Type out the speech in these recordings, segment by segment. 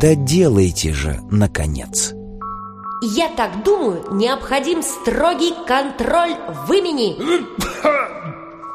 Доделайте же, наконец. Я так думаю, необходим строгий контроль в имени.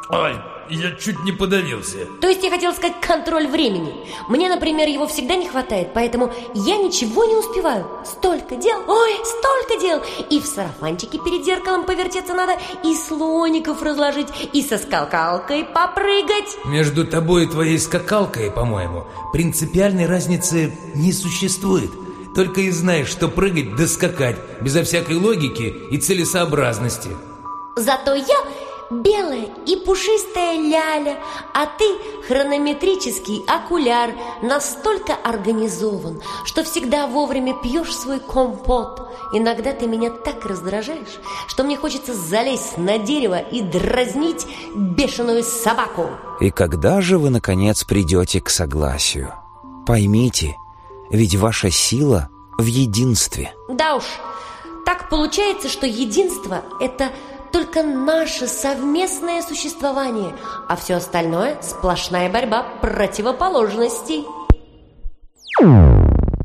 Ой, я чуть не подавился. То есть я хотел сказать контроль времени. Мне, например, его всегда не хватает, поэтому я ничего не успеваю. Столько дел, ой, столько дел. И в сарафанчике перед зеркалом повертеться надо, и слоников разложить, и со скакалкой попрыгать. Между тобой и твоей скакалкой, по-моему, принципиальной разницы не существует. Только и знаешь, что прыгать да скакать, безо всякой логики и целесообразности. Зато я белая и пушистая ляля, а ты хронометрический окуляр, настолько организован, что всегда вовремя пьешь свой компот. Иногда ты меня так раздражаешь, что мне хочется залезть на дерево и дразнить бешеную собаку. И когда же вы, наконец, придете к согласию? Поймите, ведь ваша сила в единстве. Да уж, так получается, что единство — это только наше совместное существование, а все остальное – сплошная борьба противоположностей.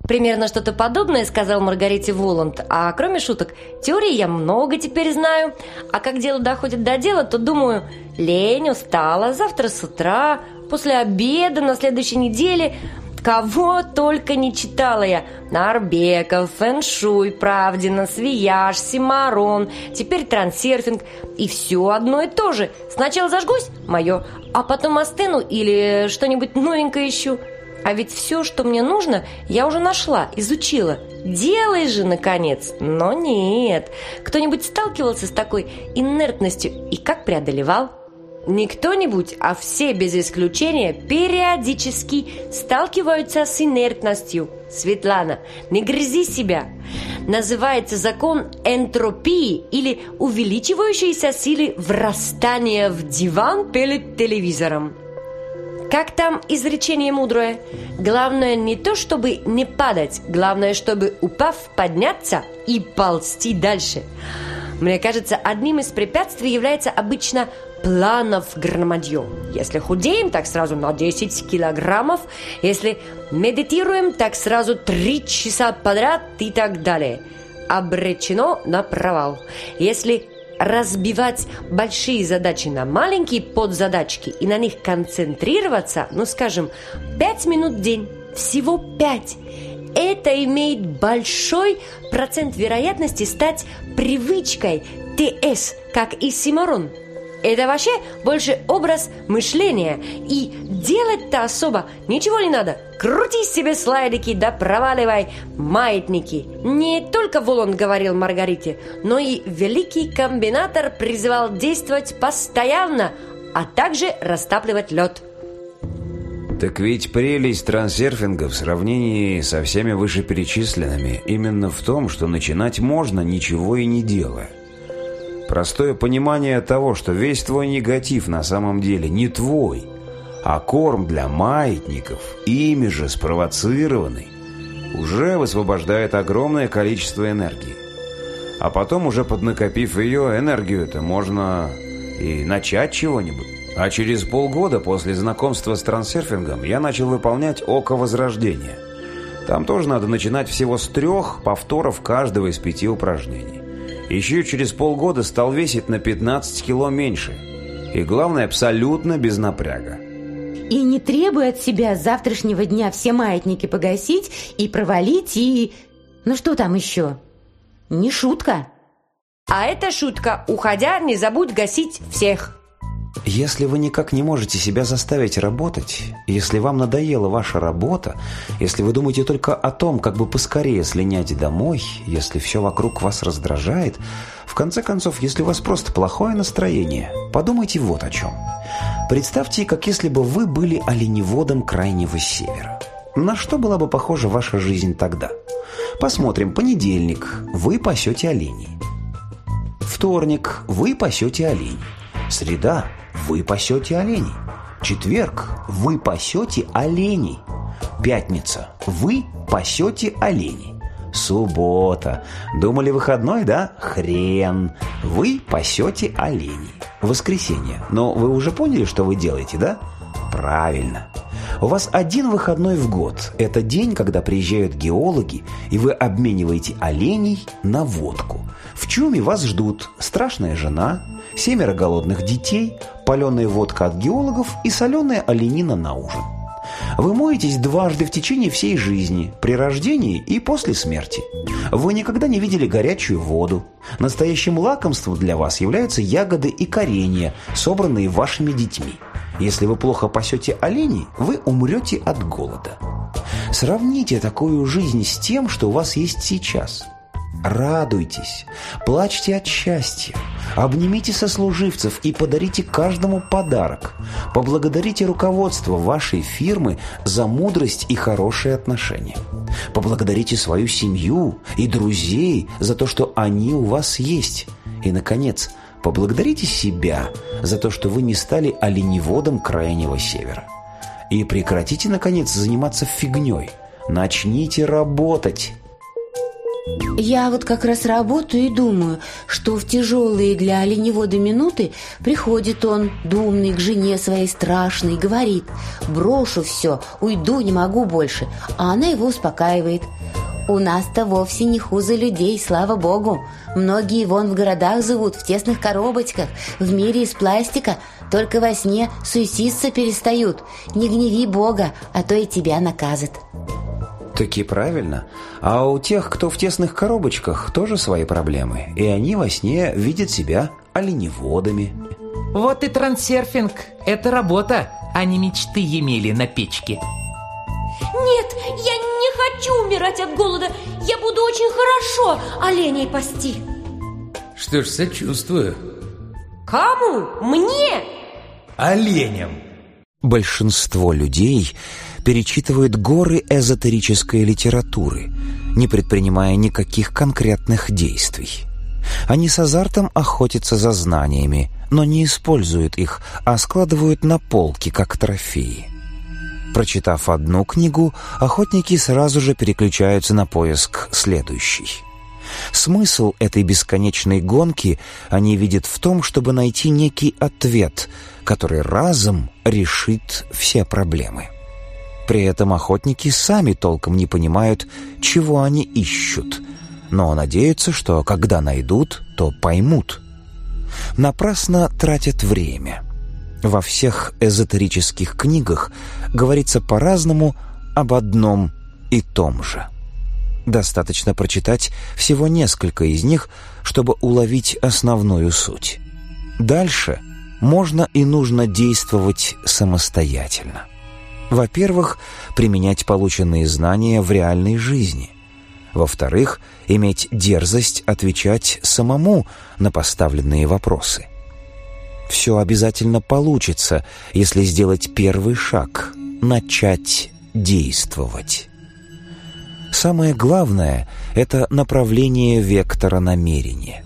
Примерно что-то подобное сказал Маргарите Воланд. А кроме шуток, теории я много теперь знаю. А как дело доходит до дела, то думаю, лень, устала, завтра с утра, после обеда, на следующей неделе – Кого только не читала я. Нарбеков, фэншуй, Правдина, Свияж, Симарон, теперь трансерфинг. И все одно и то же. Сначала зажгусь, мое, а потом остыну или что-нибудь новенькое ищу. А ведь все, что мне нужно, я уже нашла, изучила. Делай же, наконец! Но нет. Кто-нибудь сталкивался с такой инертностью и как преодолевал? Не кто-нибудь, а все без исключения периодически сталкиваются с инертностью. Светлана, не грызи себя. Называется закон энтропии или увеличивающейся силы врастания в диван перед телевизором. Как там изречение мудрое? Главное не то, чтобы не падать, главное, чтобы упав, подняться и ползти дальше. Мне кажется, одним из препятствий является обычно планов громадье. Если худеем, так сразу на 10 килограммов. Если медитируем, так сразу 3 часа подряд и так далее. Обречено на провал. Если разбивать большие задачи на маленькие подзадачки и на них концентрироваться, ну скажем, 5 минут в день, всего 5, это имеет большой процент вероятности стать привычкой ТС, как и симарон – это вообще больше образ мышления. И делать-то особо ничего не надо. Крути себе слайдики да проваливай маятники. Не только Волон говорил Маргарите, но и великий комбинатор призывал действовать постоянно, а также растапливать лед. Так ведь прелесть трансерфинга в сравнении со всеми вышеперечисленными именно в том, что начинать можно, ничего и не делая простое понимание того, что весь твой негатив на самом деле не твой, а корм для маятников, ими же спровоцированный, уже высвобождает огромное количество энергии. А потом, уже поднакопив ее, энергию-то можно и начать чего-нибудь. А через полгода после знакомства с трансерфингом я начал выполнять «Око Возрождения». Там тоже надо начинать всего с трех повторов каждого из пяти упражнений еще через полгода стал весить на 15 кило меньше. И главное, абсолютно без напряга. И не требуй от себя с завтрашнего дня все маятники погасить и провалить, и... Ну что там еще? Не шутка. А это шутка. Уходя, не забудь гасить всех. Если вы никак не можете себя заставить работать, если вам надоела ваша работа, если вы думаете только о том, как бы поскорее слинять домой, если все вокруг вас раздражает, в конце концов, если у вас просто плохое настроение, подумайте вот о чем. Представьте, как если бы вы были оленеводом Крайнего Севера. На что была бы похожа ваша жизнь тогда? Посмотрим, понедельник – вы пасете оленей. Вторник – вы пасете олень. Среда вы пасете оленей. Четверг – вы пасете оленей. Пятница – вы пасете оленей. Суббота. Думали выходной, да? Хрен. Вы пасете оленей. Воскресенье. Но вы уже поняли, что вы делаете, да? Правильно. У вас один выходной в год. Это день, когда приезжают геологи, и вы обмениваете оленей на водку. В чуме вас ждут страшная жена, семеро голодных детей, паленая водка от геологов и соленая оленина на ужин. Вы моетесь дважды в течение всей жизни, при рождении и после смерти. Вы никогда не видели горячую воду. Настоящим лакомством для вас являются ягоды и коренья, собранные вашими детьми. Если вы плохо пасете оленей, вы умрете от голода. Сравните такую жизнь с тем, что у вас есть сейчас. Радуйтесь, плачьте от счастья, обнимите сослуживцев и подарите каждому подарок. Поблагодарите руководство вашей фирмы за мудрость и хорошие отношения. Поблагодарите свою семью и друзей за то, что они у вас есть. И, наконец, поблагодарите себя за то, что вы не стали оленеводом Крайнего Севера. И прекратите, наконец, заниматься фигней. Начните работать. Я вот как раз работаю и думаю, что в тяжелые для оленевода минуты приходит он, думный, к жене своей страшной, говорит, брошу все, уйду, не могу больше, а она его успокаивает. У нас-то вовсе не хуже людей, слава богу. Многие вон в городах живут, в тесных коробочках, в мире из пластика, только во сне суетиться перестают. Не гневи бога, а то и тебя наказат. Таки правильно. А у тех, кто в тесных коробочках, тоже свои проблемы. И они во сне видят себя оленеводами. Вот и трансерфинг. Это работа, а не мечты Емели на печке. Нет, я хочу умирать от голода. Я буду очень хорошо оленей пасти. Что ж, сочувствую. Кому? Мне? Оленям. Большинство людей перечитывают горы эзотерической литературы, не предпринимая никаких конкретных действий. Они с азартом охотятся за знаниями, но не используют их, а складывают на полки, как трофеи. Прочитав одну книгу, охотники сразу же переключаются на поиск следующей. Смысл этой бесконечной гонки они видят в том, чтобы найти некий ответ, который разом решит все проблемы. При этом охотники сами толком не понимают, чего они ищут, но надеются, что когда найдут, то поймут. Напрасно тратят время. Во всех эзотерических книгах говорится по-разному об одном и том же. Достаточно прочитать всего несколько из них, чтобы уловить основную суть. Дальше можно и нужно действовать самостоятельно. Во-первых, применять полученные знания в реальной жизни. Во-вторых, иметь дерзость отвечать самому на поставленные вопросы – все обязательно получится, если сделать первый шаг — начать действовать. Самое главное — это направление вектора намерения.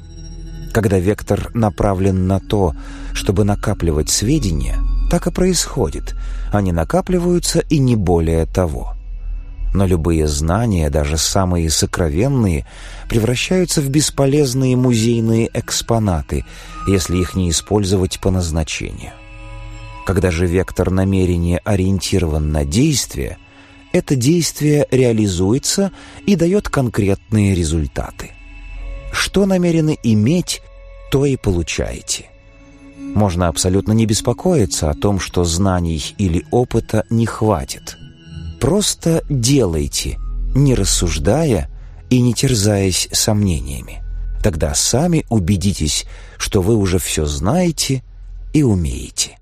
Когда вектор направлен на то, чтобы накапливать сведения, так и происходит. Они накапливаются и не более того — но любые знания, даже самые сокровенные, превращаются в бесполезные музейные экспонаты, если их не использовать по назначению. Когда же вектор намерения ориентирован на действие, это действие реализуется и дает конкретные результаты. Что намерены иметь, то и получаете. Можно абсолютно не беспокоиться о том, что знаний или опыта не хватит – Просто делайте, не рассуждая и не терзаясь сомнениями. Тогда сами убедитесь, что вы уже все знаете и умеете.